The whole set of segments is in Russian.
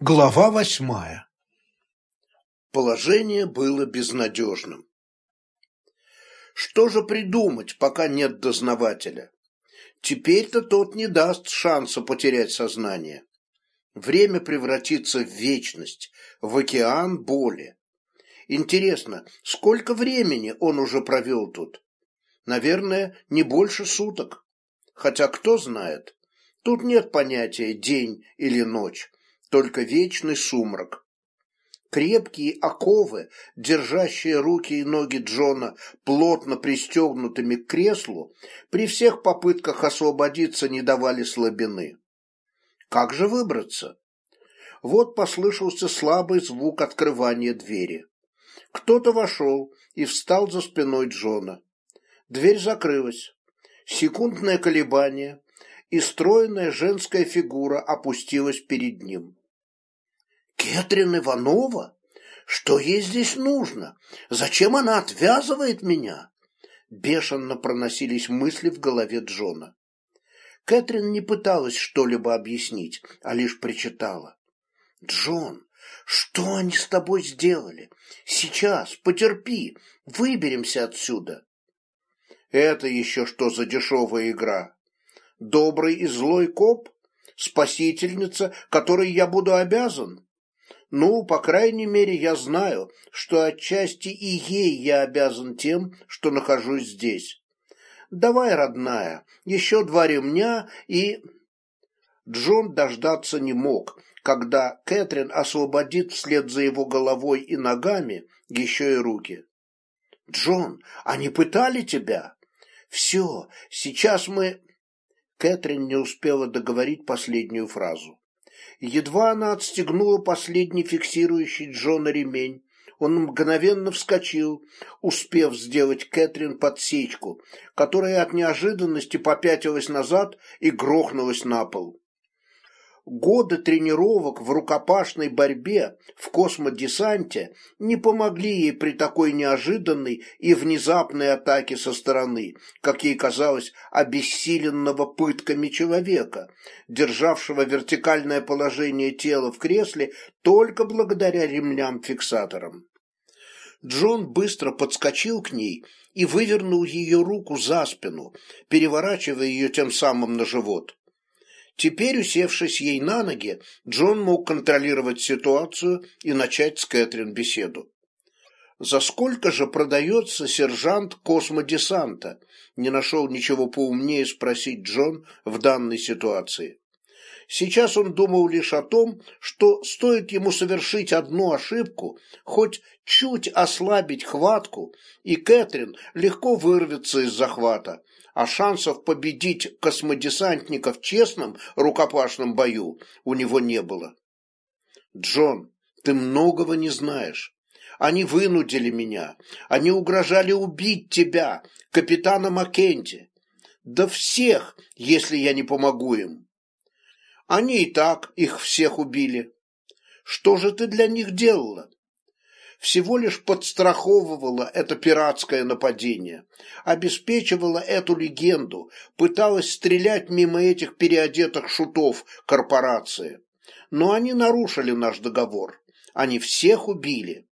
Глава восьмая. Положение было безнадежным. Что же придумать, пока нет дознавателя? Теперь-то тот не даст шанса потерять сознание. Время превратится в вечность, в океан боли. Интересно, сколько времени он уже провел тут? Наверное, не больше суток. Хотя кто знает, тут нет понятия день или ночь, только вечный сумрак. Крепкие оковы, держащие руки и ноги Джона плотно пристегнутыми к креслу, при всех попытках освободиться не давали слабины. Как же выбраться? Вот послышался слабый звук открывания двери. Кто-то вошел и встал за спиной Джона. Дверь закрылась. Секундное колебание, и стройная женская фигура опустилась перед ним. «Кэтрин Иванова? Что ей здесь нужно? Зачем она отвязывает меня?» Бешено проносились мысли в голове Джона. Кэтрин не пыталась что-либо объяснить, а лишь причитала. «Джон, что они с тобой сделали? Сейчас, потерпи, выберемся отсюда». «Это еще что за дешевая игра? Добрый и злой коп? Спасительница, которой я буду обязан?» Ну, по крайней мере, я знаю, что отчасти и ей я обязан тем, что нахожусь здесь. Давай, родная, еще два ремня и... Джон дождаться не мог, когда Кэтрин освободит вслед за его головой и ногами еще и руки. «Джон, они пытали тебя?» «Все, сейчас мы...» Кэтрин не успела договорить последнюю фразу. Едва она отстегнула последний фиксирующий Джона ремень, он мгновенно вскочил, успев сделать Кэтрин подсечку, которая от неожиданности попятилась назад и грохнулась на пол. Годы тренировок в рукопашной борьбе в космодесанте не помогли ей при такой неожиданной и внезапной атаке со стороны, как ей казалось, обессиленного пытками человека, державшего вертикальное положение тела в кресле только благодаря ремням-фиксаторам. Джон быстро подскочил к ней и вывернул ее руку за спину, переворачивая ее тем самым на живот. Теперь, усевшись ей на ноги, Джон мог контролировать ситуацию и начать с Кэтрин беседу. «За сколько же продается сержант космодесанта?» Не нашел ничего поумнее спросить Джон в данной ситуации. Сейчас он думал лишь о том, что стоит ему совершить одну ошибку, хоть чуть ослабить хватку, и Кэтрин легко вырвется из захвата, а шансов победить космодесантника в честном рукопашном бою у него не было. «Джон, ты многого не знаешь. Они вынудили меня. Они угрожали убить тебя, капитана Маккенти. Да всех, если я не помогу им. Они и так их всех убили. Что же ты для них делала? Всего лишь подстраховывала это пиратское нападение, обеспечивала эту легенду, пыталась стрелять мимо этих переодетых шутов корпорации. Но они нарушили наш договор. Они всех убили.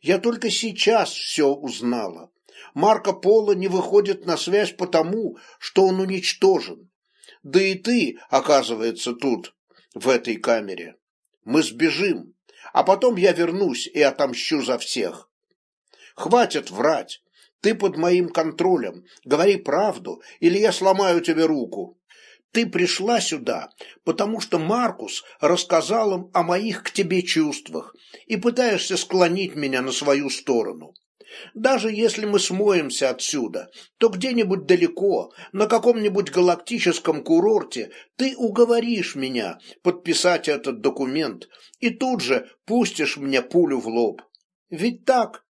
Я только сейчас все узнала. Марко Поло не выходит на связь потому, что он уничтожен. Да и ты, оказывается, тут, в этой камере. Мы сбежим а потом я вернусь и отомщу за всех. Хватит врать. Ты под моим контролем. Говори правду, или я сломаю тебе руку. Ты пришла сюда, потому что Маркус рассказал им о моих к тебе чувствах и пытаешься склонить меня на свою сторону. Даже если мы смоемся отсюда, то где-нибудь далеко, на каком-нибудь галактическом курорте, ты уговоришь меня подписать этот документ и тут же пустишь мне пулю в лоб. Ведь так?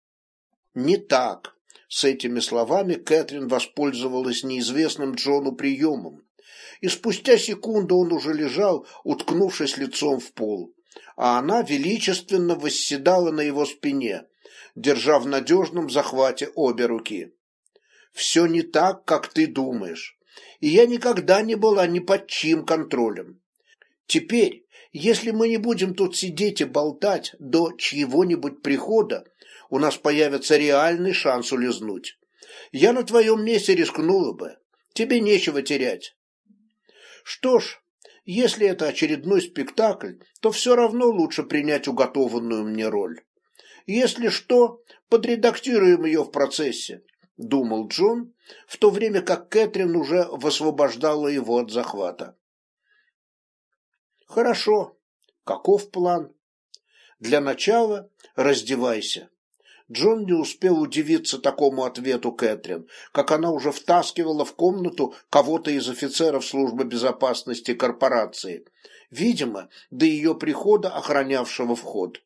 Не так. С этими словами Кэтрин воспользовалась неизвестным Джону приемом. И спустя секунду он уже лежал, уткнувшись лицом в пол, а она величественно восседала на его спине, держа в надежном захвате обе руки. «Все не так, как ты думаешь, и я никогда не была ни под чьим контролем. Теперь, Если мы не будем тут сидеть и болтать до чьего-нибудь прихода, у нас появится реальный шанс улизнуть. Я на твоем месте рискнула бы. Тебе нечего терять. Что ж, если это очередной спектакль, то все равно лучше принять уготованную мне роль. Если что, подредактируем ее в процессе, думал Джон, в то время как Кэтрин уже высвобождала его от захвата. Хорошо. Каков план? Для начала раздевайся. Джон не успел удивиться такому ответу Кэтрин, как она уже втаскивала в комнату кого-то из офицеров службы безопасности корпорации, видимо, до ее прихода охранявшего вход.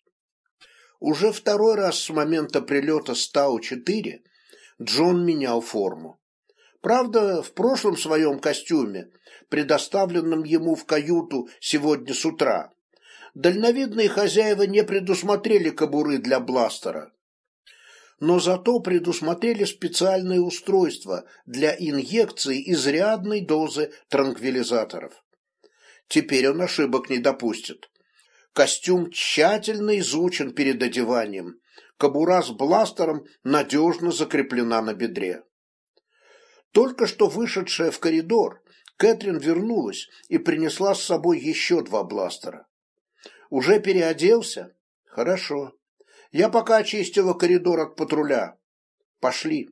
Уже второй раз с момента прилета Стау-4 Джон менял форму. Правда, в прошлом своем костюме, предоставленном ему в каюту сегодня с утра, дальновидные хозяева не предусмотрели кобуры для бластера но зато предусмотрели специальное устройство для инъекции изрядной дозы транквилизаторов. Теперь он ошибок не допустит. Костюм тщательно изучен перед одеванием. Кобура с бластером надежно закреплена на бедре. Только что вышедшая в коридор, Кэтрин вернулась и принесла с собой еще два бластера. «Уже переоделся? Хорошо. Я пока очистила коридор от патруля. Пошли.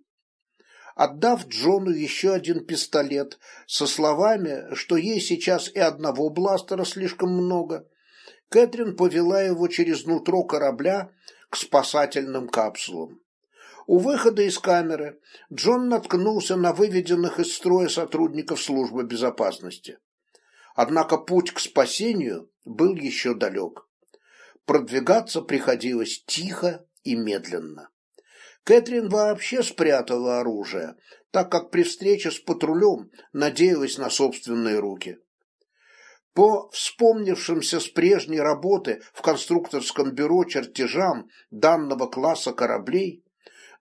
Отдав Джону еще один пистолет со словами, что ей сейчас и одного бластера слишком много, Кэтрин повела его через нутро корабля к спасательным капсулам. У выхода из камеры Джон наткнулся на выведенных из строя сотрудников службы безопасности. Однако путь к спасению был еще далек. Продвигаться приходилось тихо и медленно. Кэтрин вообще спрятала оружие, так как при встрече с патрулем надеялась на собственные руки. По вспомнившимся с прежней работы в конструкторском бюро чертежам данного класса кораблей,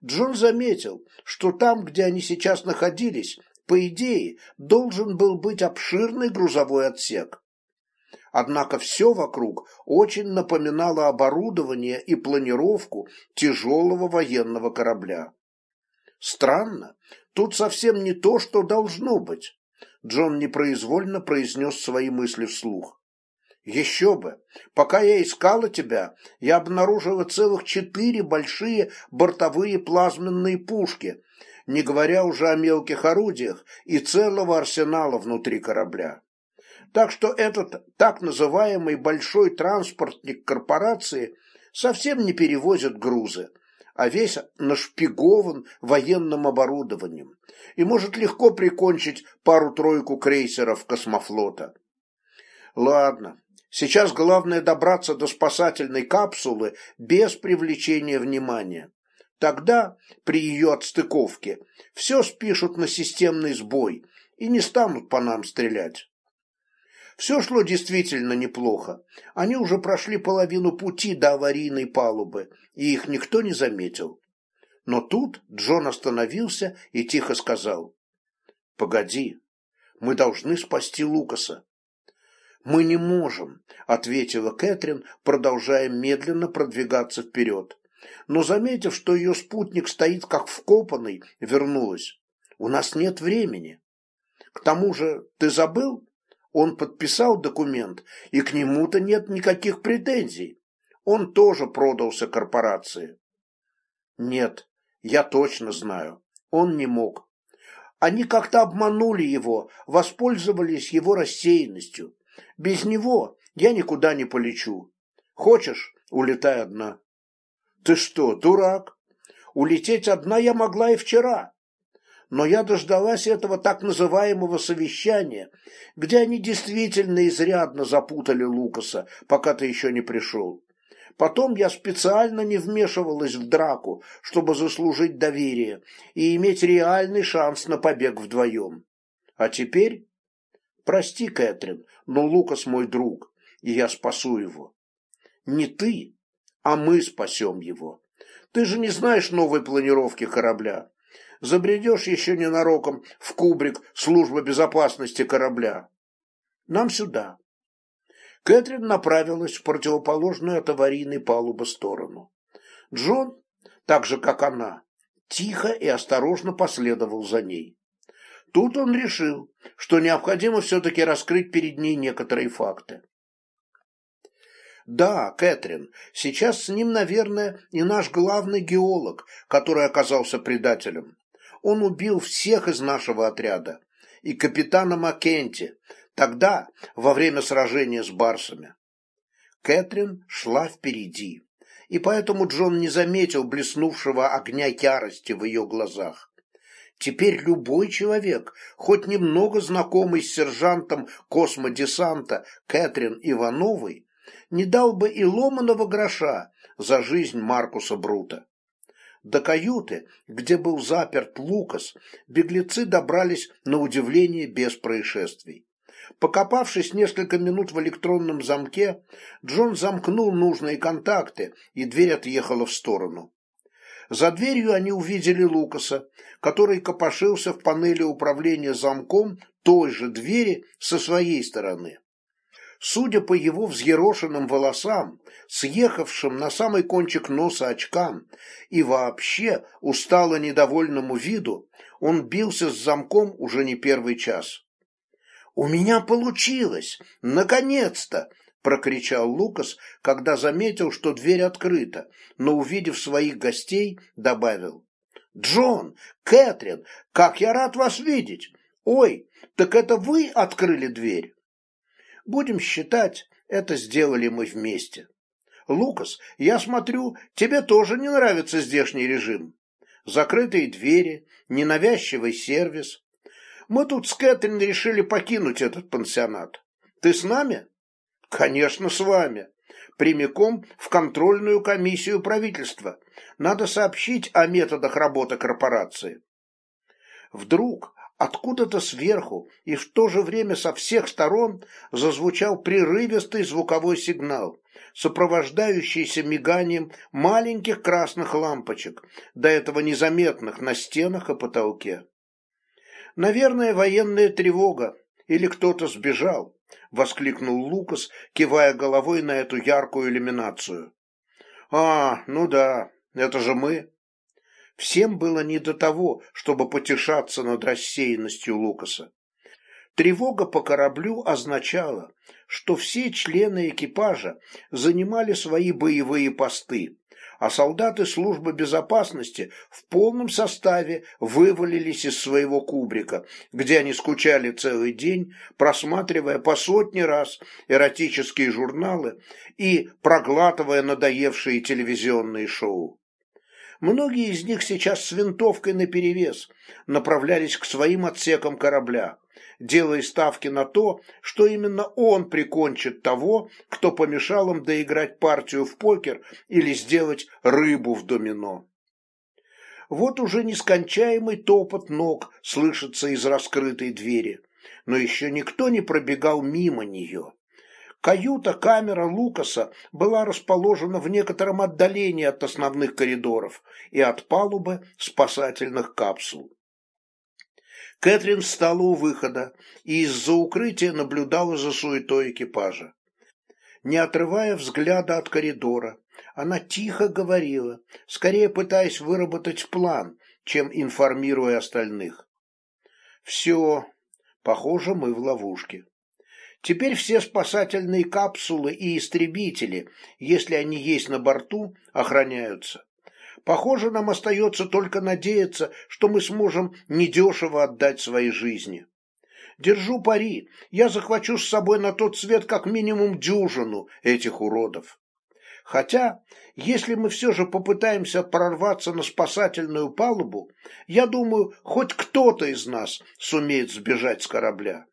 Джон заметил, что там, где они сейчас находились, по идее, должен был быть обширный грузовой отсек. Однако все вокруг очень напоминало оборудование и планировку тяжелого военного корабля. Странно, тут совсем не то, что должно быть. Джон непроизвольно произнес свои мысли вслух. Еще бы, пока я искала тебя, я обнаружила целых четыре большие бортовые плазменные пушки, не говоря уже о мелких орудиях и целого арсенала внутри корабля. Так что этот так называемый большой транспортник корпорации совсем не перевозит грузы, а весь нашпигован военным оборудованием и может легко прикончить пару-тройку крейсеров космофлота. Ладно, сейчас главное добраться до спасательной капсулы без привлечения внимания. Тогда, при ее отстыковке, все спишут на системный сбой и не станут по нам стрелять. Все шло действительно неплохо. Они уже прошли половину пути до аварийной палубы, и их никто не заметил. Но тут Джон остановился и тихо сказал. «Погоди, мы должны спасти Лукаса». «Мы не можем», — ответила Кэтрин, продолжая медленно продвигаться вперед. Но, заметив, что ее спутник стоит как вкопанный, вернулась. «У нас нет времени. К тому же, ты забыл, он подписал документ, и к нему-то нет никаких претензий. Он тоже продался корпорации. Нет, я точно знаю. Он не мог. Они как-то обманули его, воспользовались его рассеянностью. Без него я никуда не полечу. Хочешь, улетай одна. Ты что, дурак? Улететь одна я могла и вчера но я дождалась этого так называемого совещания, где они действительно изрядно запутали Лукаса, пока ты еще не пришел. Потом я специально не вмешивалась в драку, чтобы заслужить доверие и иметь реальный шанс на побег вдвоем. А теперь... Прости, Кэтрин, но Лукас мой друг, и я спасу его. Не ты, а мы спасем его. Ты же не знаешь новой планировки корабля забредешь еще ненароком в кубрик службы безопасности корабля. Нам сюда. Кэтрин направилась в противоположную от аварийной палубы сторону. Джон, так же как она, тихо и осторожно последовал за ней. Тут он решил, что необходимо все-таки раскрыть перед ней некоторые факты. Да, Кэтрин, сейчас с ним, наверное, и наш главный геолог, который оказался предателем. Он убил всех из нашего отряда. И капитана Маккенти, тогда, во время сражения с барсами. Кэтрин шла впереди, и поэтому Джон не заметил блеснувшего огня ярости в ее глазах. Теперь любой человек, хоть немного знакомый с сержантом космодесанта Кэтрин Ивановой, не дал бы и ломаного гроша за жизнь Маркуса Брута. До каюты, где был заперт Лукас, беглецы добрались на удивление без происшествий. Покопавшись несколько минут в электронном замке, Джон замкнул нужные контакты, и дверь отъехала в сторону. За дверью они увидели Лукаса, который копошился в панели управления замком той же двери со своей стороны. Судя по его взъерошенным волосам, съехавшим на самый кончик носа очкам и вообще устало недовольному виду, он бился с замком уже не первый час. «У меня получилось! Наконец-то!» – прокричал Лукас, когда заметил, что дверь открыта, но, увидев своих гостей, добавил. «Джон! Кэтрин! Как я рад вас видеть! Ой, так это вы открыли дверь?» Будем считать, это сделали мы вместе. Лукас, я смотрю, тебе тоже не нравится здешний режим. Закрытые двери, ненавязчивый сервис. Мы тут с Кэтрин решили покинуть этот пансионат. Ты с нами? Конечно, с вами. Прямиком в контрольную комиссию правительства. Надо сообщить о методах работы корпорации. Вдруг Откуда-то сверху и в то же время со всех сторон зазвучал прерывистый звуковой сигнал, сопровождающийся миганием маленьких красных лампочек, до этого незаметных на стенах и потолке. «Наверное, военная тревога, или кто-то сбежал», — воскликнул Лукас, кивая головой на эту яркую иллюминацию. «А, ну да, это же мы», Всем было не до того, чтобы потешаться над рассеянностью Лукаса. Тревога по кораблю означала, что все члены экипажа занимали свои боевые посты, а солдаты службы безопасности в полном составе вывалились из своего кубрика, где они скучали целый день, просматривая по сотни раз эротические журналы и проглатывая надоевшие телевизионные шоу. Многие из них сейчас с винтовкой наперевес направлялись к своим отсекам корабля, делая ставки на то, что именно он прикончит того, кто помешал им доиграть партию в покер или сделать рыбу в домино. Вот уже нескончаемый топот ног слышится из раскрытой двери, но еще никто не пробегал мимо нее. Каюта-камера Лукаса была расположена в некотором отдалении от основных коридоров и от палубы спасательных капсул. Кэтрин встала у выхода и из-за укрытия наблюдала за суетой экипажа. Не отрывая взгляда от коридора, она тихо говорила, скорее пытаясь выработать план, чем информируя остальных. «Все, похоже, мы в ловушке». Теперь все спасательные капсулы и истребители, если они есть на борту, охраняются. Похоже, нам остается только надеяться, что мы сможем недешево отдать свои жизни. Держу пари, я захвачу с собой на тот свет как минимум дюжину этих уродов. Хотя, если мы все же попытаемся прорваться на спасательную палубу, я думаю, хоть кто-то из нас сумеет сбежать с корабля.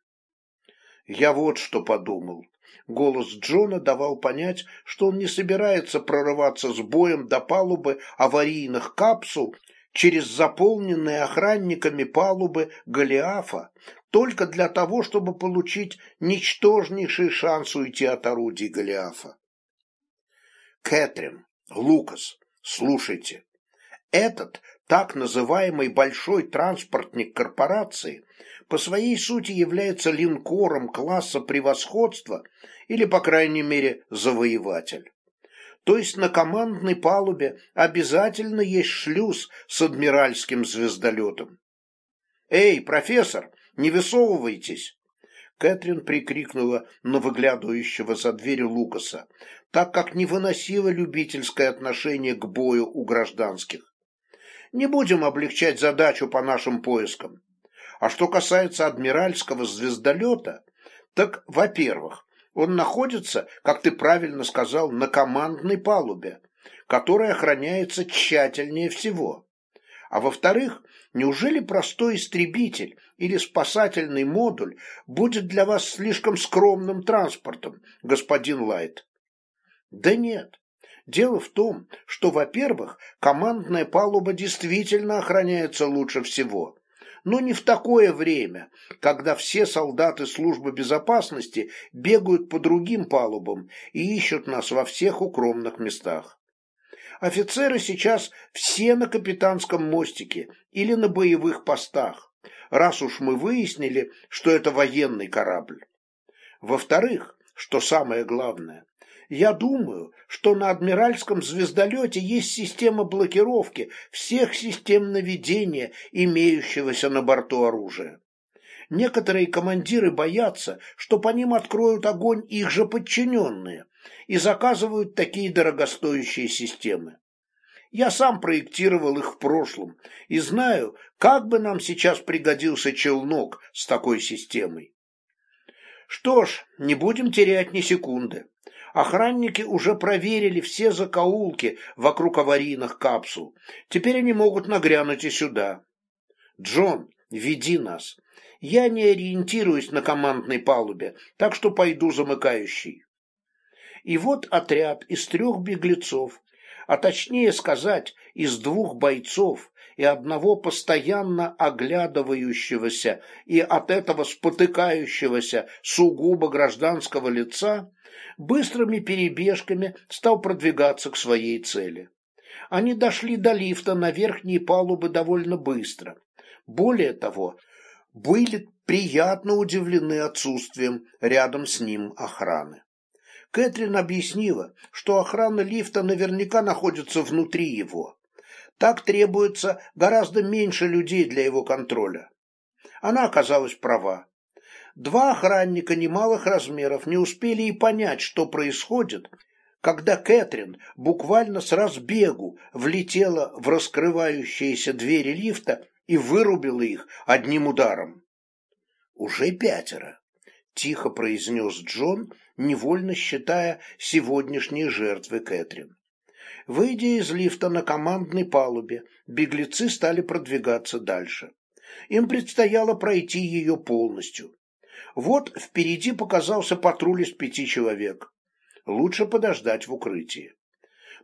Я вот что подумал. Голос Джона давал понять, что он не собирается прорываться с боем до палубы аварийных капсул через заполненные охранниками палубы Голиафа только для того, чтобы получить ничтожнейший шанс уйти от орудий Голиафа. Кэтрин, Лукас, слушайте. Этот так называемый большой транспортник корпорации по своей сути является линкором класса превосходства или, по крайней мере, завоеватель. То есть на командной палубе обязательно есть шлюз с адмиральским звездолетом. «Эй, профессор, не высовывайтесь!» Кэтрин прикрикнула на выглядывающего за дверью Лукаса, так как не выносила любительское отношение к бою у гражданских. «Не будем облегчать задачу по нашим поискам. А что касается адмиральского звездолета, так, во-первых, он находится, как ты правильно сказал, на командной палубе, которая охраняется тщательнее всего. А во-вторых, неужели простой истребитель или спасательный модуль будет для вас слишком скромным транспортом, господин Лайт? Да нет. Дело в том, что, во-первых, командная палуба действительно охраняется лучше всего но не в такое время, когда все солдаты службы безопасности бегают по другим палубам и ищут нас во всех укромных местах. Офицеры сейчас все на капитанском мостике или на боевых постах, раз уж мы выяснили, что это военный корабль. Во-вторых, что самое главное, я думаю, что на адмиральском звездолете есть система блокировки всех систем наведения, имеющегося на борту оружия. Некоторые командиры боятся, что по ним откроют огонь их же подчиненные и заказывают такие дорогостоящие системы. Я сам проектировал их в прошлом и знаю, как бы нам сейчас пригодился челнок с такой системой. Что ж, не будем терять ни секунды. Охранники уже проверили все закоулки вокруг аварийных капсул. Теперь они могут нагрянуть и сюда. Джон, веди нас. Я не ориентируюсь на командной палубе, так что пойду замыкающий. И вот отряд из трех беглецов, а точнее сказать, из двух бойцов и одного постоянно оглядывающегося и от этого спотыкающегося сугубо гражданского лица, быстрыми перебежками стал продвигаться к своей цели. Они дошли до лифта на верхние палубы довольно быстро. Более того, были приятно удивлены отсутствием рядом с ним охраны. Кэтрин объяснила, что охрана лифта наверняка находится внутри его. Так требуется гораздо меньше людей для его контроля. Она оказалась права. Два охранника немалых размеров не успели и понять, что происходит, когда Кэтрин буквально с разбегу влетела в раскрывающиеся двери лифта и вырубила их одним ударом. «Уже пятеро», — тихо произнес Джон, невольно считая сегодняшние жертвы Кэтрин. Выйдя из лифта на командной палубе, беглецы стали продвигаться дальше. Им предстояло пройти ее полностью. Вот впереди показался патруль из пяти человек. Лучше подождать в укрытии.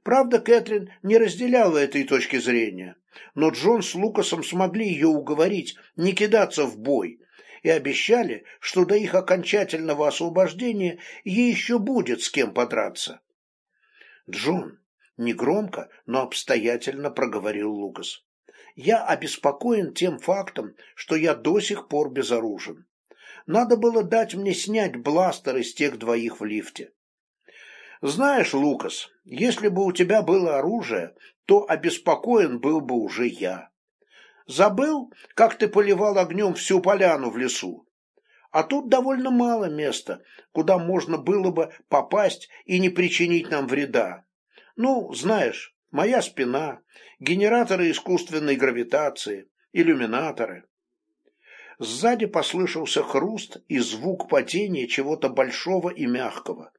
Правда, Кэтрин не разделяла этой точки зрения, но Джон с Лукасом смогли ее уговорить не кидаться в бой и обещали, что до их окончательного освобождения ей еще будет с кем подраться. «Джон», — негромко, но обстоятельно проговорил Лукас, — «я обеспокоен тем фактом, что я до сих пор безоружен. Надо было дать мне снять бластер из тех двоих в лифте. Знаешь, Лукас, если бы у тебя было оружие, то обеспокоен был бы уже я. Забыл, как ты поливал огнем всю поляну в лесу? А тут довольно мало места, куда можно было бы попасть и не причинить нам вреда. Ну, знаешь, моя спина, генераторы искусственной гравитации, иллюминаторы. Сзади послышался хруст и звук падения чего-то большого и мягкого.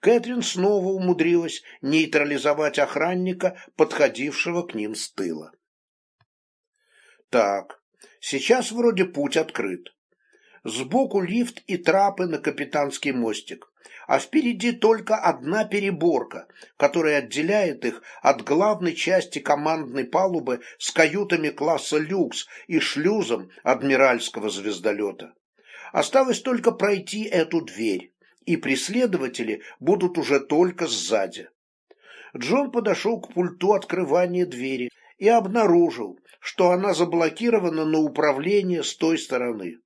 Кэтрин снова умудрилась нейтрализовать охранника, подходившего к ним с тыла. Так, сейчас вроде путь открыт. Сбоку лифт и трапы на капитанский мостик а впереди только одна переборка, которая отделяет их от главной части командной палубы с каютами класса люкс и шлюзом адмиральского звездолета. Осталось только пройти эту дверь, и преследователи будут уже только сзади. Джон подошел к пульту открывания двери и обнаружил, что она заблокирована на управление с той стороны.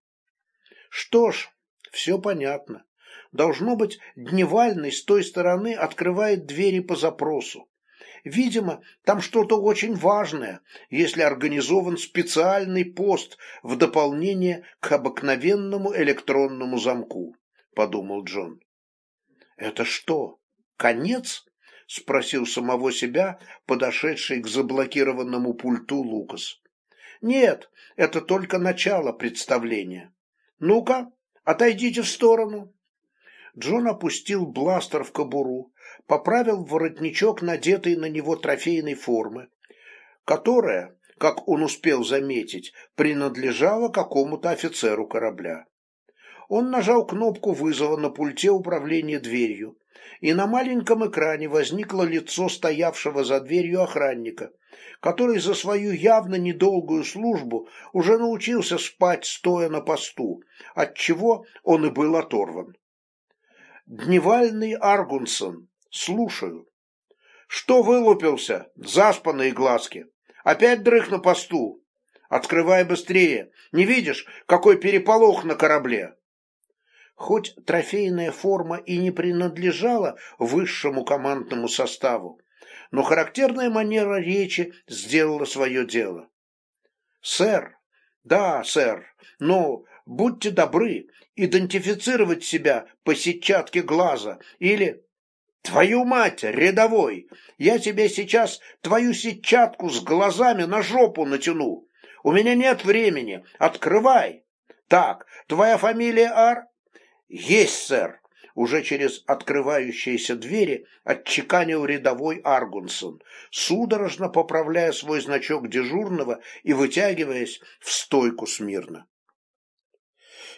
Что ж, все понятно. Должно быть, Дневальный с той стороны открывает двери по запросу. Видимо, там что-то очень важное, если организован специальный пост в дополнение к обыкновенному электронному замку, подумал Джон. Это что, конец? спросил самого себя подошедший к заблокированному пульту Лукас. Нет, это только начало представления. Ну-ка, отойдите в сторону. Джон опустил бластер в кобуру, поправил воротничок, надетый на него трофейной формы, которая, как он успел заметить, принадлежала какому-то офицеру корабля. Он нажал кнопку вызова на пульте управления дверью, и на маленьком экране возникло лицо стоявшего за дверью охранника, который за свою явно недолгую службу уже научился спать стоя на посту, от чего он и был оторван. Дневальный Аргунсон, слушаю. Что вылупился, заспанные глазки? Опять дрых на посту? Открывай быстрее. Не видишь, какой переполох на корабле? Хоть трофейная форма и не принадлежала высшему командному составу, но характерная манера речи сделала свое дело. «Сэр, да, сэр, но будьте добры, идентифицировать себя по сетчатке глаза или... Твою мать, рядовой, я тебе сейчас твою сетчатку с глазами на жопу натяну. У меня нет времени, открывай. Так, твоя фамилия Ар? Есть, сэр. Уже через открывающиеся двери отчеканил рядовой Аргунсон, судорожно поправляя свой значок дежурного и вытягиваясь в стойку смирно.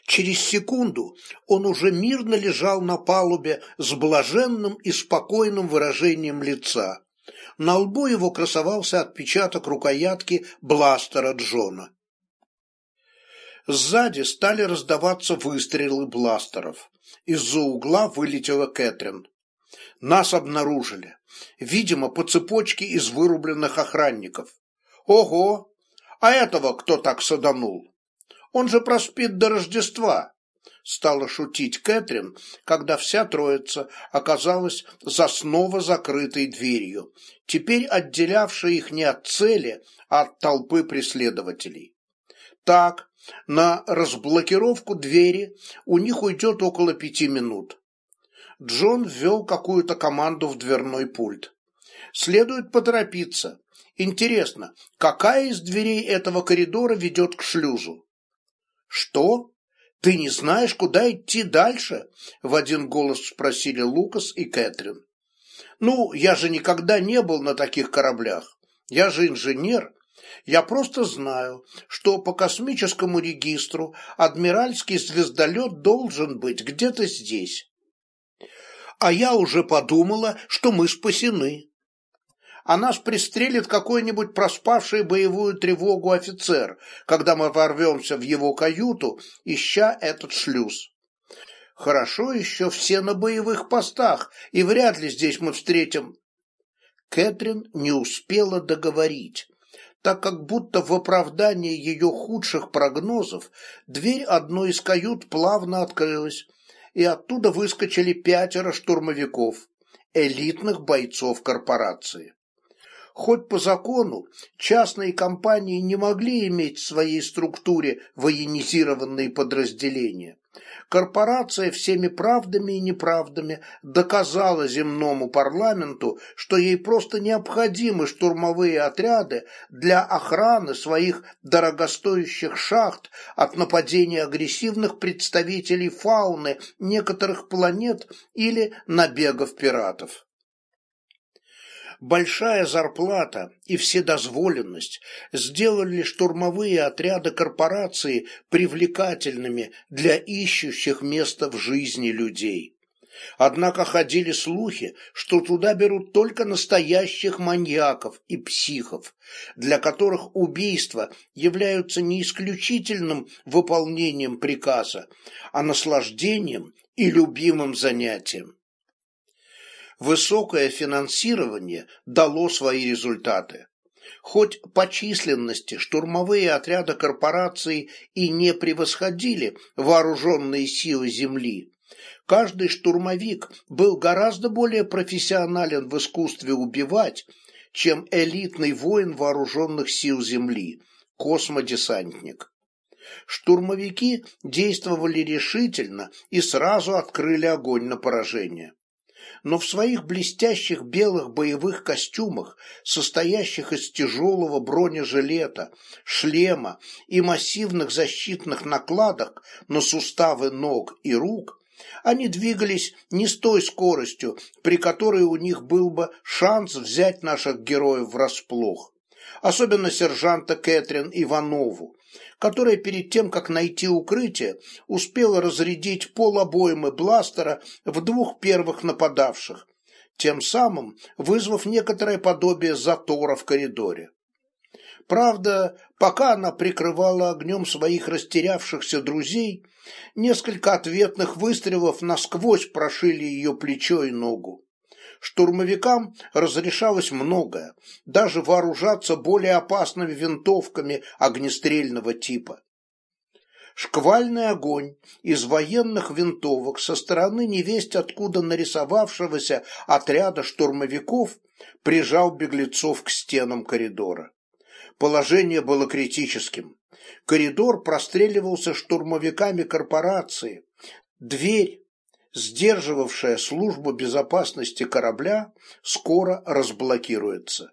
Через секунду он уже мирно лежал на палубе с блаженным и спокойным выражением лица. На лбу его красовался отпечаток рукоятки бластера Джона. Сзади стали раздаваться выстрелы бластеров. Из-за угла вылетела Кэтрин. Нас обнаружили. Видимо, по цепочке из вырубленных охранников. Ого! А этого кто так саданул? Он же проспит до Рождества. Стала шутить Кэтрин, когда вся троица оказалась за снова закрытой дверью, теперь отделявшей их не от цели, а от толпы преследователей. Так, на разблокировку двери у них уйдет около пяти минут. Джон ввел какую-то команду в дверной пульт. Следует поторопиться. Интересно, какая из дверей этого коридора ведет к шлюзу? «Что? Ты не знаешь, куда идти дальше?» – в один голос спросили Лукас и Кэтрин. «Ну, я же никогда не был на таких кораблях. Я же инженер. Я просто знаю, что по космическому регистру адмиральский звездолет должен быть где-то здесь. А я уже подумала, что мы спасены а нас пристрелит какой-нибудь проспавший боевую тревогу офицер, когда мы ворвемся в его каюту, ища этот шлюз. Хорошо еще все на боевых постах, и вряд ли здесь мы встретим... Кэтрин не успела договорить, так как будто в оправдании ее худших прогнозов дверь одной из кают плавно открылась, и оттуда выскочили пятеро штурмовиков, элитных бойцов корпорации. Хоть по закону частные компании не могли иметь в своей структуре военизированные подразделения, корпорация всеми правдами и неправдами доказала земному парламенту, что ей просто необходимы штурмовые отряды для охраны своих дорогостоящих шахт от нападения агрессивных представителей фауны некоторых планет или набегов пиратов большая зарплата и вседозволенность сделали штурмовые отряды корпорации привлекательными для ищущих место в жизни людей. Однако ходили слухи, что туда берут только настоящих маньяков и психов, для которых убийства являются не исключительным выполнением приказа, а наслаждением и любимым занятием высокое финансирование дало свои результаты. Хоть по численности штурмовые отряды корпорации и не превосходили вооруженные силы Земли, каждый штурмовик был гораздо более профессионален в искусстве убивать, чем элитный воин вооруженных сил Земли, космодесантник. Штурмовики действовали решительно и сразу открыли огонь на поражение но в своих блестящих белых боевых костюмах, состоящих из тяжелого бронежилета, шлема и массивных защитных накладок на суставы ног и рук, они двигались не с той скоростью, при которой у них был бы шанс взять наших героев врасплох. Особенно сержанта Кэтрин Иванову, которая перед тем, как найти укрытие, успела разрядить пол обоймы бластера в двух первых нападавших, тем самым вызвав некоторое подобие затора в коридоре. Правда, пока она прикрывала огнем своих растерявшихся друзей, несколько ответных выстрелов насквозь прошили ее плечо и ногу штурмовикам разрешалось многое, даже вооружаться более опасными винтовками огнестрельного типа. Шквальный огонь из военных винтовок со стороны невесть откуда нарисовавшегося отряда штурмовиков прижал беглецов к стенам коридора. Положение было критическим. Коридор простреливался штурмовиками корпорации. Дверь, сдерживавшая службу безопасности корабля, скоро разблокируется.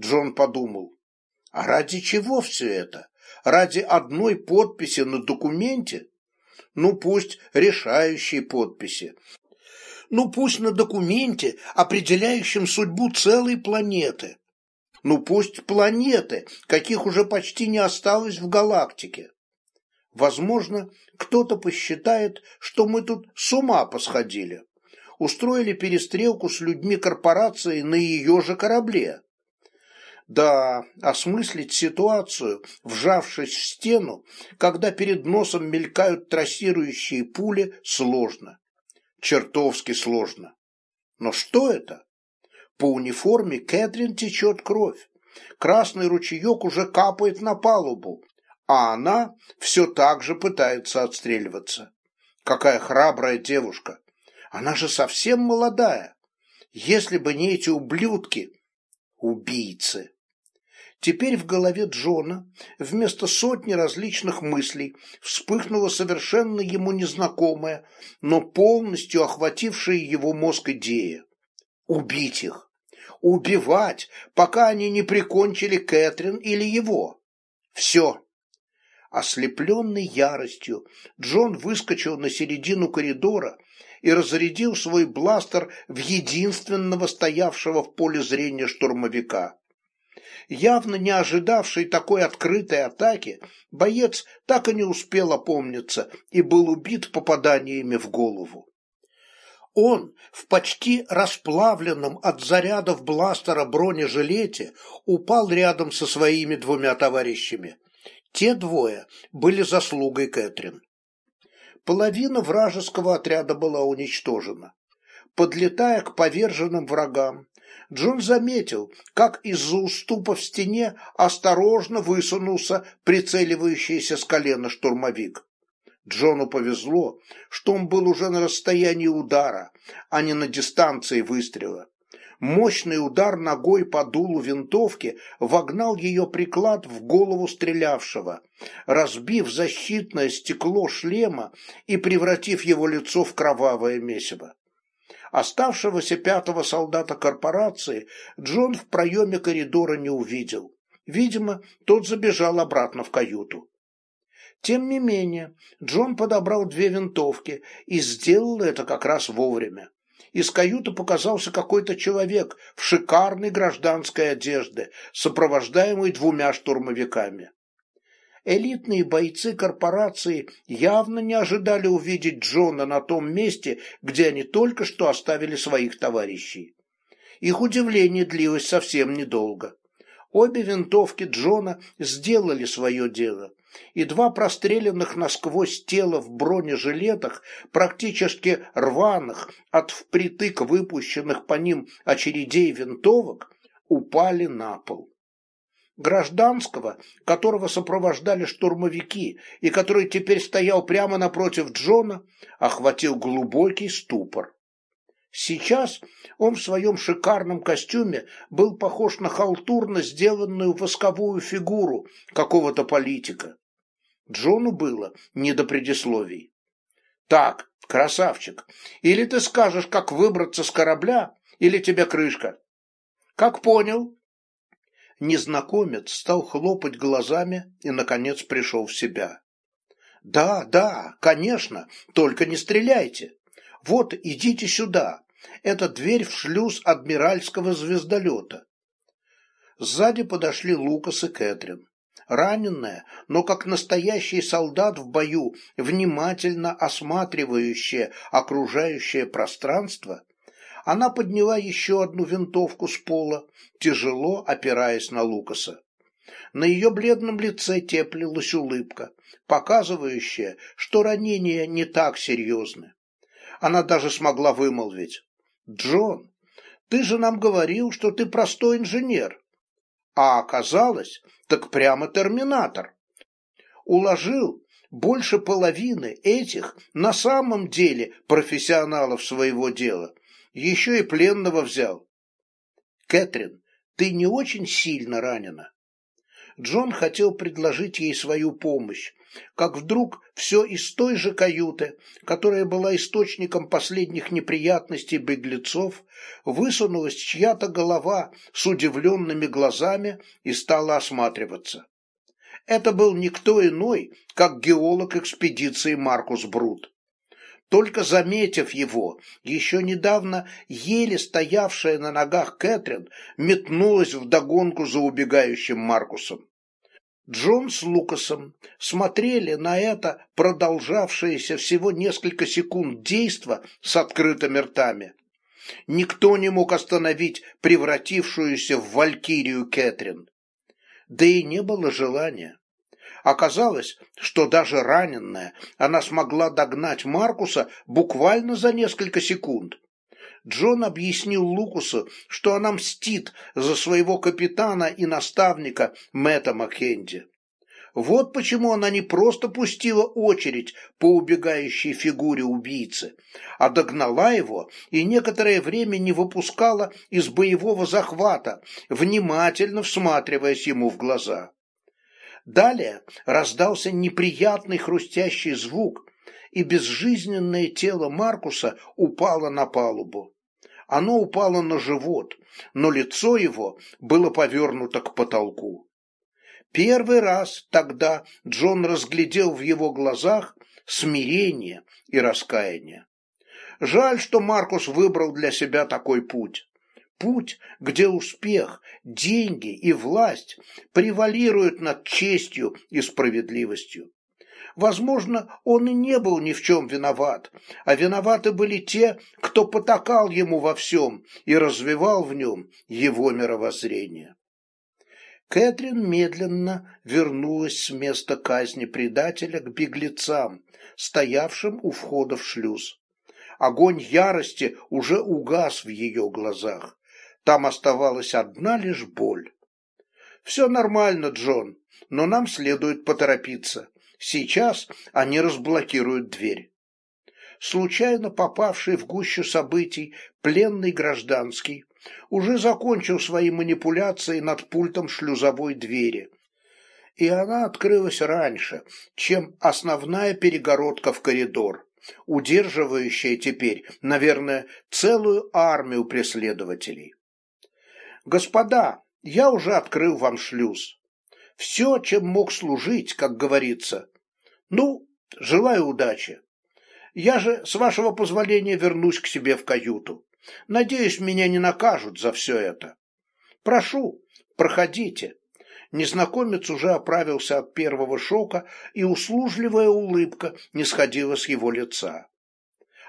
Джон подумал, а ради чего все это? Ради одной подписи на документе? Ну пусть решающей подписи. Ну пусть на документе, определяющем судьбу целой планеты. Ну пусть планеты, каких уже почти не осталось в галактике. Возможно, кто-то посчитает, что мы тут с ума посходили. Устроили перестрелку с людьми корпорации на ее же корабле. Да, осмыслить ситуацию, вжавшись в стену, когда перед носом мелькают трассирующие пули, сложно. Чертовски сложно. Но что это? По униформе Кэтрин течет кровь. Красный ручеек уже капает на палубу, а она все так же пытается отстреливаться. Какая храбрая девушка! Она же совсем молодая. Если бы не эти ублюдки, убийцы. Теперь в голове Джона вместо сотни различных мыслей вспыхнула совершенно ему незнакомая, но полностью охватившая его мозг идея. Убить их. Убивать, пока они не прикончили Кэтрин или его. Все. Ослепленный яростью, Джон выскочил на середину коридора и разрядил свой бластер в единственного стоявшего в поле зрения штурмовика. Явно не ожидавший такой открытой атаки, боец так и не успел опомниться и был убит попаданиями в голову. Он в почти расплавленном от зарядов бластера бронежилете упал рядом со своими двумя товарищами. Те двое были заслугой Кэтрин. Половина вражеского отряда была уничтожена. Подлетая к поверженным врагам, Джон заметил, как из-за уступа в стене осторожно высунулся прицеливающийся с колена штурмовик. Джону повезло, что он был уже на расстоянии удара, а не на дистанции выстрела. Мощный удар ногой по дулу винтовки вогнал ее приклад в голову стрелявшего, разбив защитное стекло шлема и превратив его лицо в кровавое месиво. Оставшегося пятого солдата корпорации Джон в проеме коридора не увидел. Видимо, тот забежал обратно в каюту. Тем не менее, Джон подобрал две винтовки и сделал это как раз вовремя из каюты показался какой-то человек в шикарной гражданской одежде, сопровождаемый двумя штурмовиками. Элитные бойцы корпорации явно не ожидали увидеть Джона на том месте, где они только что оставили своих товарищей. Их удивление длилось совсем недолго. Обе винтовки Джона сделали свое дело и два простреленных насквозь тела в бронежилетах, практически рваных от впритык выпущенных по ним очередей винтовок, упали на пол. Гражданского, которого сопровождали штурмовики и который теперь стоял прямо напротив Джона, охватил глубокий ступор. Сейчас он в своем шикарном костюме был похож на халтурно сделанную восковую фигуру какого-то политика. Джону было не до предисловий. «Так, красавчик, или ты скажешь, как выбраться с корабля, или тебе крышка?» «Как понял?» незнакомец стал хлопать глазами и, наконец, пришел в себя. «Да, да, конечно, только не стреляйте. Вот, идите сюда. Это дверь в шлюз адмиральского звездолета». Сзади подошли Лукас и Кэтрин. Раненная, но как настоящий солдат в бою, внимательно осматривающая окружающее пространство, она подняла еще одну винтовку с пола, тяжело опираясь на Лукаса. На ее бледном лице теплилась улыбка, показывающая, что ранения не так серьезны. Она даже смогла вымолвить. «Джон, ты же нам говорил, что ты простой инженер. А оказалось, так прямо терминатор. Уложил больше половины этих на самом деле профессионалов своего дела – еще и пленного взял. Кэтрин, ты не очень сильно ранена. Джон хотел предложить ей свою помощь, как вдруг все из той же каюты, которая была источником последних неприятностей беглецов, высунулась чья-то голова с удивленными глазами и стала осматриваться. Это был никто иной, как геолог экспедиции Маркус Брут. Только заметив его, еще недавно еле стоявшая на ногах Кэтрин метнулась вдогонку за убегающим Маркусом. Джон с Лукасом смотрели на это продолжавшееся всего несколько секунд действо с открытыми ртами. Никто не мог остановить превратившуюся в валькирию Кэтрин. Да и не было желания. Оказалось, что даже раненная она смогла догнать Маркуса буквально за несколько секунд. Джон объяснил Лукусу, что она мстит за своего капитана и наставника Мэтта Маккенди. Вот почему она не просто пустила очередь по убегающей фигуре убийцы, а догнала его и некоторое время не выпускала из боевого захвата, внимательно всматриваясь ему в глаза. Далее раздался неприятный хрустящий звук, и безжизненное тело Маркуса упало на палубу. Оно упало на живот, но лицо его было повернуто к потолку. Первый раз тогда Джон разглядел в его глазах смирение и раскаяние. Жаль, что Маркус выбрал для себя такой путь. Путь, где успех, деньги и власть превалируют над честью и справедливостью. Возможно, он и не был ни в чем виноват, а виноваты были те, кто потакал ему во всем и развивал в нем его мировоззрение. Кэтрин медленно вернулась с места казни предателя к беглецам, стоявшим у входа в шлюз. Огонь ярости уже угас в ее глазах. Там оставалась одна лишь боль. «Все нормально, Джон, но нам следует поторопиться. Сейчас они разблокируют дверь». Случайно попавший в гущу событий пленный гражданский уже закончил свои манипуляции над пультом шлюзовой двери, и она открылась раньше, чем основная перегородка в коридор, удерживающая теперь, наверное, целую армию преследователей. Господа, я уже открыл вам шлюз. Все, чем мог служить, как говорится. Ну, желаю удачи. Я же, с вашего позволения, вернусь к себе в каюту. Надеюсь, меня не накажут за все это. Прошу, проходите. Незнакомец уже оправился от первого шока, и услужливая улыбка не сходила с его лица.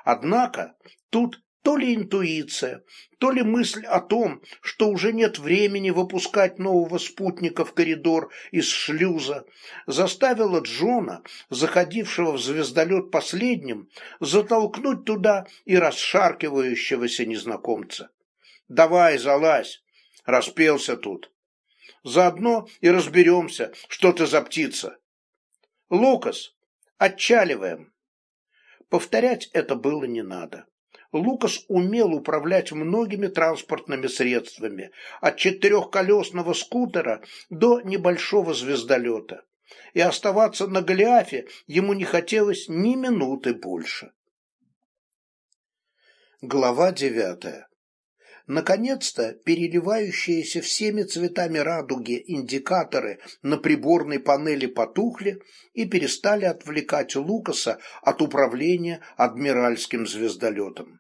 Однако тут то ли интуиция, то ли мысль о том, что уже нет времени выпускать нового спутника в коридор из шлюза, заставила Джона, заходившего в звездолет последним, затолкнуть туда и расшаркивающегося незнакомца. «Давай, залазь!» Распелся тут. Заодно и разберемся, что ты за птица. Лукас, отчаливаем. Повторять это было не надо. Лукас умел управлять многими транспортными средствами, от четырехколесного скутера до небольшого звездолета. И оставаться на Голиафе ему не хотелось ни минуты больше. Глава девятая. Наконец-то переливающиеся всеми цветами радуги индикаторы на приборной панели потухли и перестали отвлекать Лукаса от управления адмиральским звездолетом.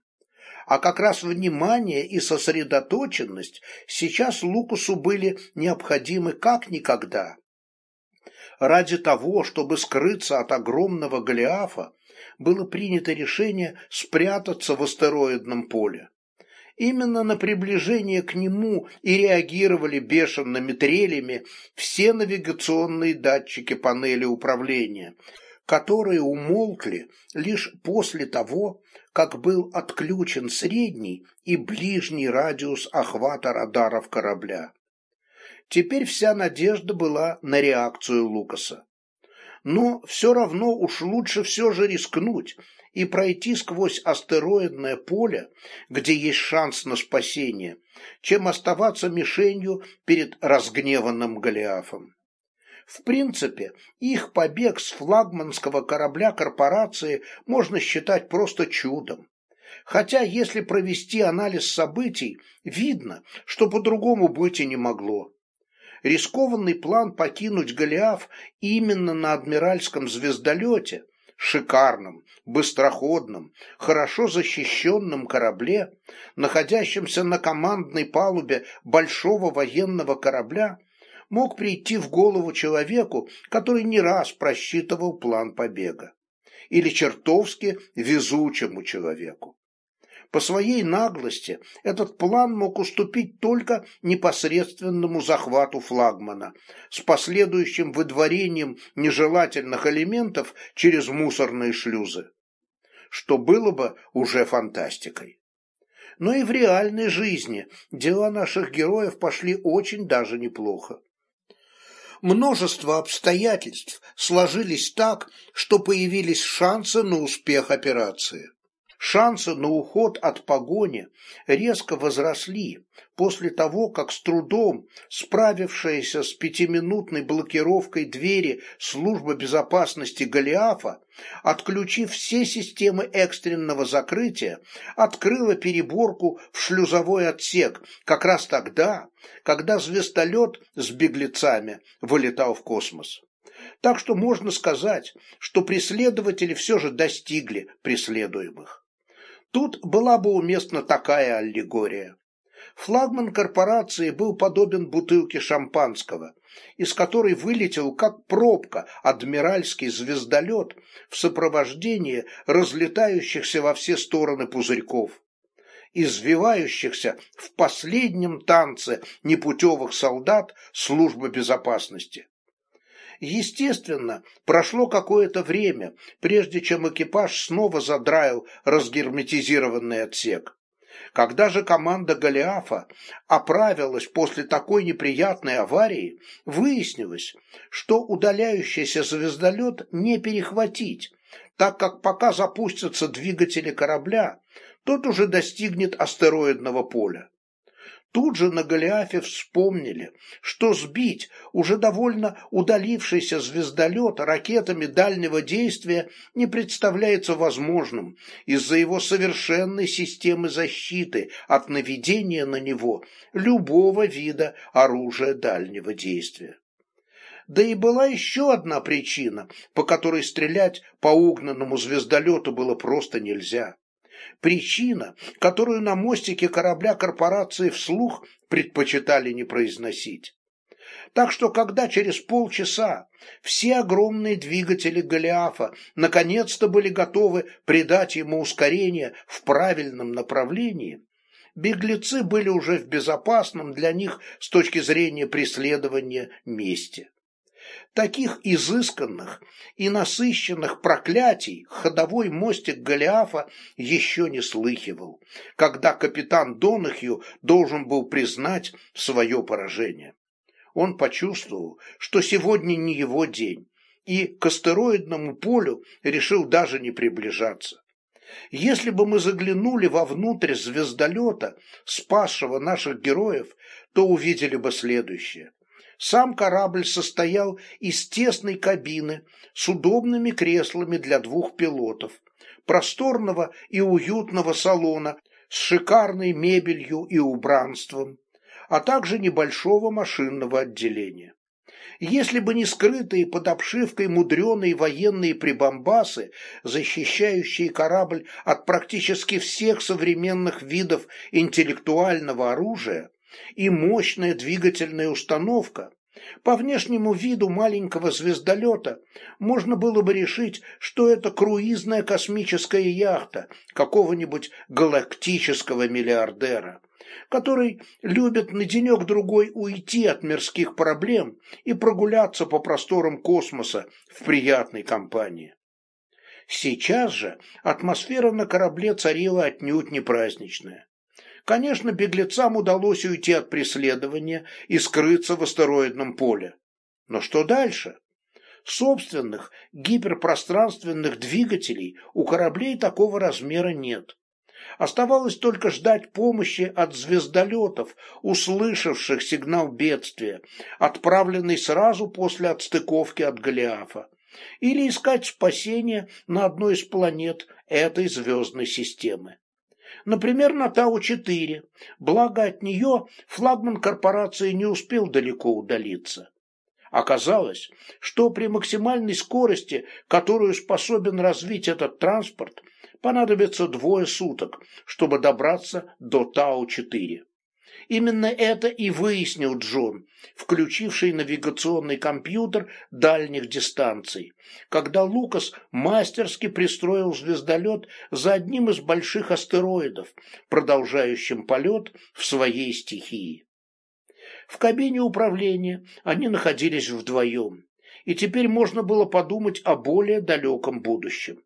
А как раз внимание и сосредоточенность сейчас Лукасу были необходимы как никогда. Ради того, чтобы скрыться от огромного Голиафа, было принято решение спрятаться в астероидном поле. Именно на приближение к нему и реагировали бешеными трелями все навигационные датчики панели управления, которые умолкли лишь после того, как был отключен средний и ближний радиус охвата радаров корабля. Теперь вся надежда была на реакцию Лукаса. Но все равно уж лучше все же рискнуть и пройти сквозь астероидное поле, где есть шанс на спасение, чем оставаться мишенью перед разгневанным Голиафом. В принципе, их побег с флагманского корабля корпорации можно считать просто чудом. Хотя, если провести анализ событий, видно, что по-другому быть и не могло. Рискованный план покинуть Голиаф именно на адмиральском звездолете – шикарном, быстроходном, хорошо защищенном корабле, находящемся на командной палубе большого военного корабля, мог прийти в голову человеку, который не раз просчитывал план побега, или чертовски везучему человеку. По своей наглости этот план мог уступить только непосредственному захвату флагмана с последующим выдворением нежелательных элементов через мусорные шлюзы, что было бы уже фантастикой. Но и в реальной жизни дела наших героев пошли очень даже неплохо. Множество обстоятельств сложились так, что появились шансы на успех операции. Шансы на уход от погони резко возросли после того, как с трудом справившаяся с пятиминутной блокировкой двери служба безопасности Голиафа, отключив все системы экстренного закрытия, открыла переборку в шлюзовой отсек как раз тогда, когда звездолет с беглецами вылетал в космос. Так что можно сказать, что преследователи все же достигли преследуемых. Тут была бы уместна такая аллегория. Флагман корпорации был подобен бутылке шампанского, из которой вылетел, как пробка, адмиральский звездолет в сопровождении разлетающихся во все стороны пузырьков, извивающихся в последнем танце непутевых солдат службы безопасности. Естественно, прошло какое-то время, прежде чем экипаж снова задраил разгерметизированный отсек. Когда же команда Голиафа оправилась после такой неприятной аварии, выяснилось, что удаляющийся звездолет не перехватить, так как пока запустятся двигатели корабля, тот уже достигнет астероидного поля. Тут же на Голиафе вспомнили, что сбить уже довольно удалившийся звездолет ракетами дальнего действия не представляется возможным из-за его совершенной системы защиты от наведения на него любого вида оружия дальнего действия. Да и была еще одна причина, по которой стрелять по угнанному звездолету было просто нельзя. Причина, которую на мостике корабля корпорации вслух предпочитали не произносить. Так что, когда через полчаса все огромные двигатели Голиафа наконец-то были готовы придать ему ускорение в правильном направлении, беглецы были уже в безопасном для них с точки зрения преследования месте. Таких изысканных и насыщенных проклятий ходовой мостик Голиафа еще не слыхивал, когда капитан Донахью должен был признать свое поражение. он почувствовал, что сегодня не его день, и к астероидному полю решил даже не приближаться. Если бы мы заглянули вовнутрь звездолета, спасшего наших героев, то увидели бы следующее. Сам корабль состоял из тесной кабины с удобными креслами для двух пилотов, просторного и уютного салона с шикарной мебелью и убранством, а также небольшого машинного отделения. Если бы не скрытые под обшивкой мудреные военные прибамбасы, защищающие корабль от практически всех современных видов интеллектуального оружия, и мощная двигательная установка, по внешнему виду маленького звездолета можно было бы решить, что это круизная космическая яхта какого-нибудь галактического миллиардера, который любит на денек-другой уйти от мирских проблем и прогуляться по просторам космоса в приятной компании. Сейчас же атмосфера на корабле царила отнюдь не праздничная. Конечно, беглецам удалось уйти от преследования и скрыться в астероидном поле. Но что дальше? Собственных гиперпространственных двигателей у кораблей такого размера нет. Оставалось только ждать помощи от звездолетов, услышавших сигнал бедствия, отправленный сразу после отстыковки от Голиафа, или искать спасение на одной из планет этой звездной системы например, на Тау-4, благо от нее флагман корпорации не успел далеко удалиться. Оказалось, что при максимальной скорости, которую способен развить этот транспорт, понадобится двое суток, чтобы добраться до Тау-4. Именно это и выяснил Джон, включивший навигационный компьютер дальних дистанций, когда Лукас мастерски пристроил звездолет за одним из больших астероидов, продолжающим полет в своей стихии. В кабине управления они находились вдвоем, и теперь можно было подумать о более далеком будущем.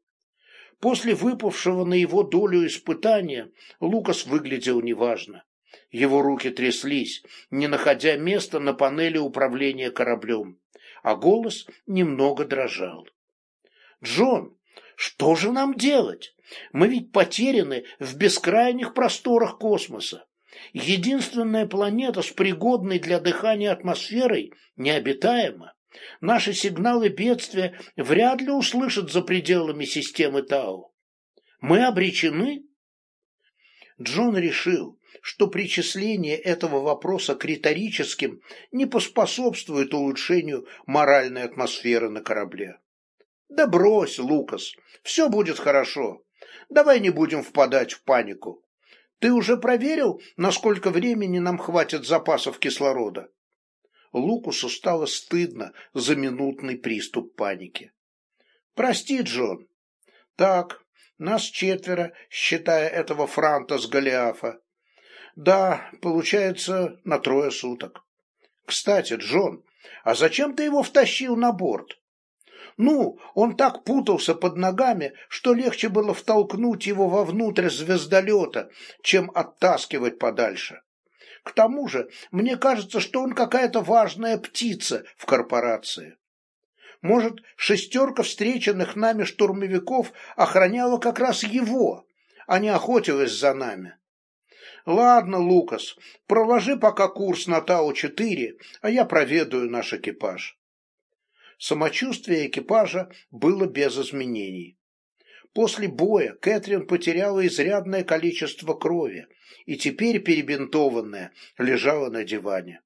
После выпавшего на его долю испытания Лукас выглядел неважно. Его руки тряслись, не находя места на панели управления кораблем, а голос немного дрожал. «Джон, что же нам делать? Мы ведь потеряны в бескрайних просторах космоса. Единственная планета с пригодной для дыхания атмосферой необитаема. Наши сигналы бедствия вряд ли услышат за пределами системы Тау. Мы обречены?» Джон решил, что причисление этого вопроса к риторическим не поспособствует улучшению моральной атмосферы на корабле. Да брось, Лукас, все будет хорошо. Давай не будем впадать в панику. Ты уже проверил, насколько времени нам хватит запасов кислорода? Лукусу стало стыдно за минутный приступ паники. Прости, Джон. Так, нас четверо, считая этого франта с Голиафа. Да, получается, на трое суток. Кстати, Джон, а зачем ты его втащил на борт? Ну, он так путался под ногами, что легче было втолкнуть его вовнутрь звездолета, чем оттаскивать подальше. К тому же, мне кажется, что он какая-то важная птица в корпорации. Может, шестерка встреченных нами штурмовиков охраняла как раз его, а не охотилась за нами. Ладно, Лукас, проложи пока курс на Тау-4, а я проведаю наш экипаж. Самочувствие экипажа было без изменений. После боя Кэтрин потеряла изрядное количество крови и теперь перебинтованная лежала на диване.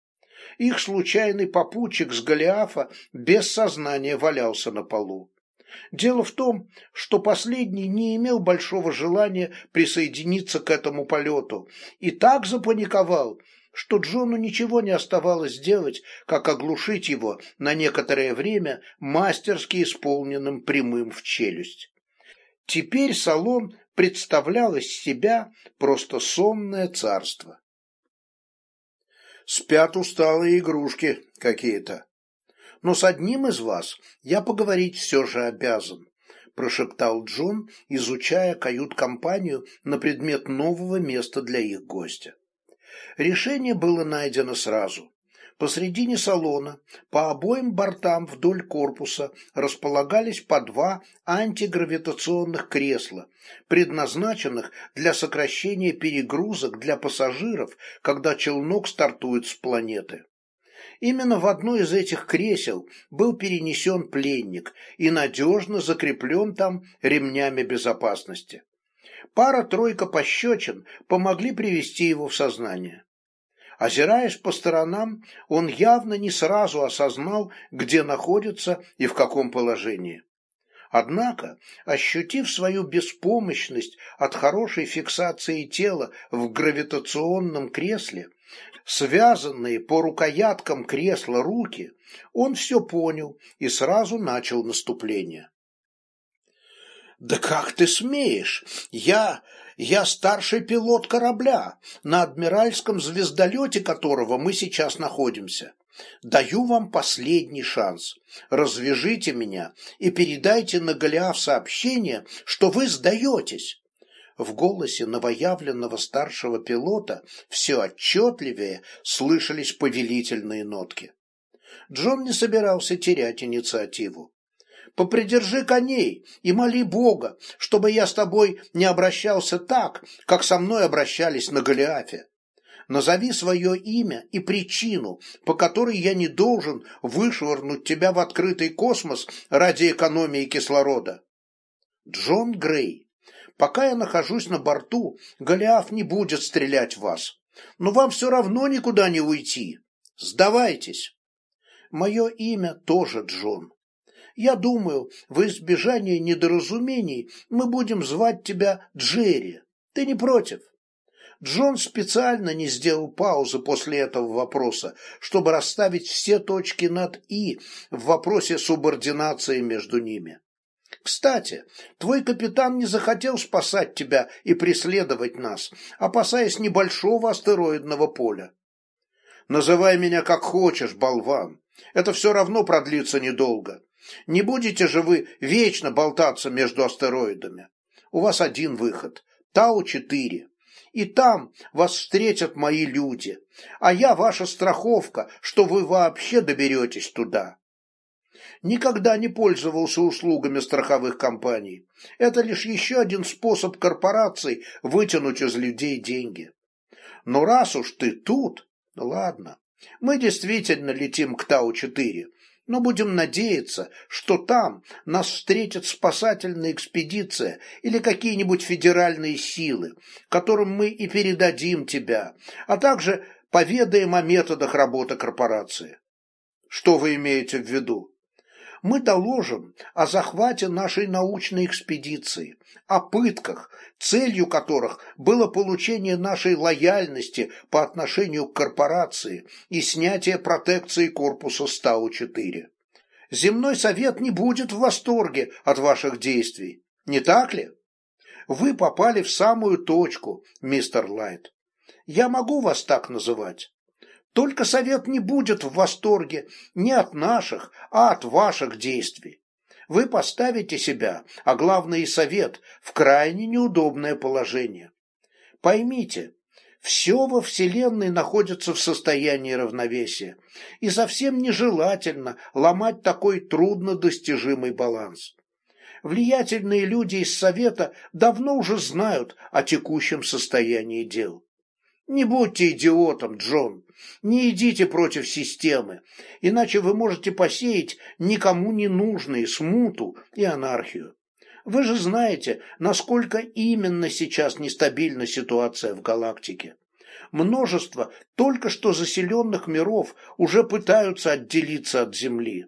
Их случайный попутчик с Голиафа без сознания валялся на полу. Дело в том, что последний не имел большого желания присоединиться к этому полету и так запаниковал, что Джону ничего не оставалось делать, как оглушить его на некоторое время мастерски исполненным прямым в челюсть. Теперь салон представлял из себя просто сонное царство. Спят усталые игрушки какие-то, но с одним из вас я поговорить все же обязан», прошептал Джон, изучая кают-компанию на предмет нового места для их гостя. Решение было найдено сразу. Посредине салона, по обоим бортам вдоль корпуса располагались по два антигравитационных кресла, предназначенных для сокращения перегрузок для пассажиров, когда челнок стартует с планеты. Именно в одно из этих кресел был перенесен пленник и надежно закреплен там ремнями безопасности. Пара-тройка пощечин помогли привести его в сознание. Озираясь по сторонам, он явно не сразу осознал, где находится и в каком положении. Однако, ощутив свою беспомощность от хорошей фиксации тела в гравитационном кресле, связанные по рукояткам кресла руки, он все понял и сразу начал наступление. «Да как ты смеешь? Я... я старший пилот корабля, на адмиральском звездолете которого мы сейчас находимся. Даю вам последний шанс. Развяжите меня и передайте на Голиаф сообщение, что вы сдаетесь». В голосе новоявленного старшего пилота все отчетливее слышались повелительные нотки. Джон не собирался терять инициативу попридержи коней и моли Бога, чтобы я с тобой не обращался так, как со мной обращались на Голиафе. Назови свое имя и причину, по которой я не должен вышвырнуть тебя в открытый космос ради экономии кислорода. Джон Грей, пока я нахожусь на борту, Голиаф не будет стрелять в вас. Но вам все равно никуда не уйти. Сдавайтесь. Мое имя тоже Джон. Я думаю, в избежание недоразумений мы будем звать тебя Джерри. Ты не против?» Джон специально не сделал паузы после этого вопроса, чтобы расставить все точки над «и» в вопросе субординации между ними. «Кстати, твой капитан не захотел спасать тебя и преследовать нас, опасаясь небольшого астероидного поля. Называй меня как хочешь, болван. Это все равно продлится недолго. Не будете же вы вечно болтаться между астероидами. У вас один выход – Тау-4. И там вас встретят мои люди, а я ваша страховка, что вы вообще доберетесь туда. Никогда не пользовался услугами страховых компаний. Это лишь еще один способ корпораций вытянуть из людей деньги. Но раз уж ты тут, ладно, мы действительно летим к Тау-4, но будем надеяться, что там нас встретит спасательная экспедиция или какие-нибудь федеральные силы, которым мы и передадим тебя, а также поведаем о методах работы корпорации. Что вы имеете в виду? Мы доложим о захвате нашей научной экспедиции, о пытках, целью которых было получение нашей лояльности по отношению к корпорации и снятие протекции корпуса Стау-4. Земной совет не будет в восторге от ваших действий, не так ли? Вы попали в самую точку, мистер Лайт. Я могу вас так называть. Только совет не будет в восторге не от наших, а от ваших действий. Вы поставите себя, а главное и совет, в крайне неудобное положение. Поймите, все во Вселенной находится в состоянии равновесия, и совсем нежелательно ломать такой труднодостижимый баланс. Влиятельные люди из Совета давно уже знают о текущем состоянии дел. Не будьте идиотом, Джон. Не идите против системы, иначе вы можете посеять никому не нужные смуту и анархию. Вы же знаете, насколько именно сейчас нестабильна ситуация в галактике. Множество только что заселенных миров уже пытаются отделиться от Земли.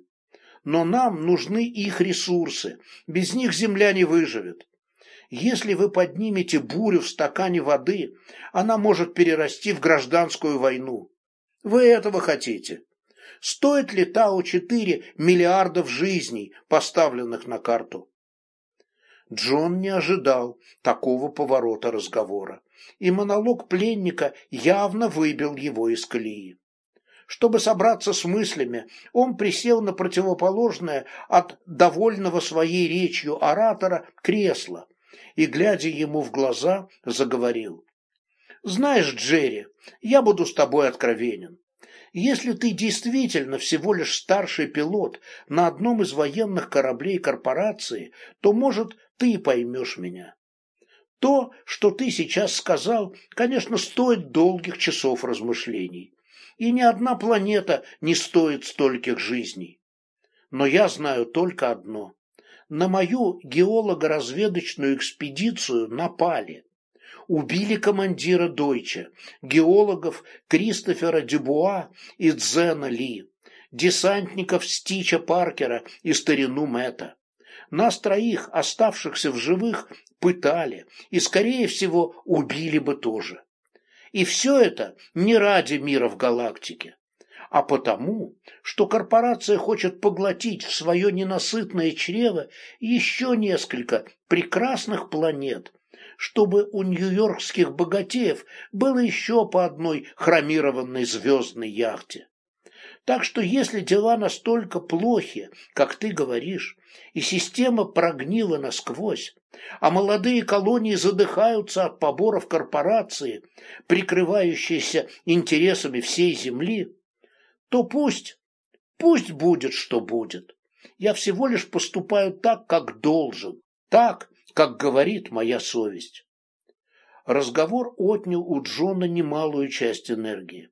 Но нам нужны их ресурсы, без них Земля не выживет. Если вы поднимете бурю в стакане воды, она может перерасти в гражданскую войну. Вы этого хотите? Стоит ли Тау-4 миллиардов жизней, поставленных на карту? Джон не ожидал такого поворота разговора, и монолог пленника явно выбил его из колеи. Чтобы собраться с мыслями, он присел на противоположное от довольного своей речью оратора кресло, и, глядя ему в глаза, заговорил. «Знаешь, Джерри, я буду с тобой откровенен. Если ты действительно всего лишь старший пилот на одном из военных кораблей корпорации, то, может, ты поймешь меня. То, что ты сейчас сказал, конечно, стоит долгих часов размышлений. И ни одна планета не стоит стольких жизней. Но я знаю только одно. На мою геолого-разведочную экспедицию напали убили командира Дойча, геологов Кристофера Дюбуа и Дзена Ли, десантников Стича Паркера и старину Мэтта. Нас троих, оставшихся в живых, пытали и, скорее всего, убили бы тоже. И все это не ради мира в галактике, а потому, что корпорация хочет поглотить в свое ненасытное чрево еще несколько прекрасных планет, чтобы у нью-йоркских богатеев было еще по одной хромированной звездной яхте. Так что если дела настолько плохи, как ты говоришь, и система прогнила насквозь, а молодые колонии задыхаются от поборов корпорации, прикрывающейся интересами всей Земли, то пусть, пусть будет, что будет. Я всего лишь поступаю так, как должен, так, как говорит моя совесть. Разговор отнял у Джона немалую часть энергии.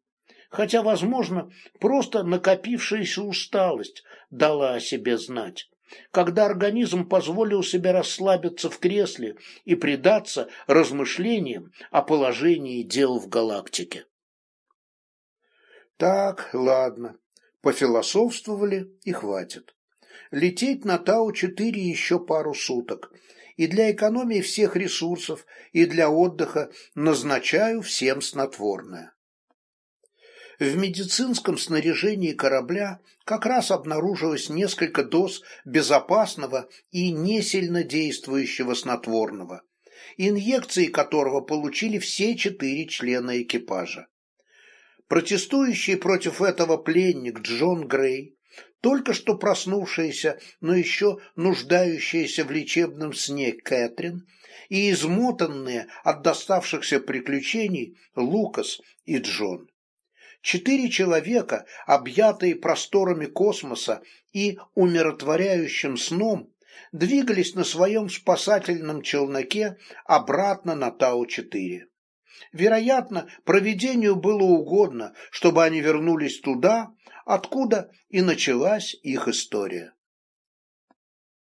Хотя, возможно, просто накопившаяся усталость дала о себе знать, когда организм позволил себе расслабиться в кресле и предаться размышлениям о положении дел в галактике. Так, ладно, пофилософствовали и хватит. Лететь на Тау-4 еще пару суток, и для экономии всех ресурсов, и для отдыха назначаю всем снотворное. В медицинском снаряжении корабля как раз обнаружилось несколько доз безопасного и не сильно действующего снотворного, инъекции которого получили все четыре члена экипажа. Протестующий против этого пленник Джон Грей только что проснувшаяся, но еще нуждающаяся в лечебном сне Кэтрин и измотанные от доставшихся приключений Лукас и Джон. Четыре человека, объятые просторами космоса и умиротворяющим сном, двигались на своем спасательном челноке обратно на Тау-4. Вероятно, проведению было угодно, чтобы они вернулись туда, откуда и началась их история.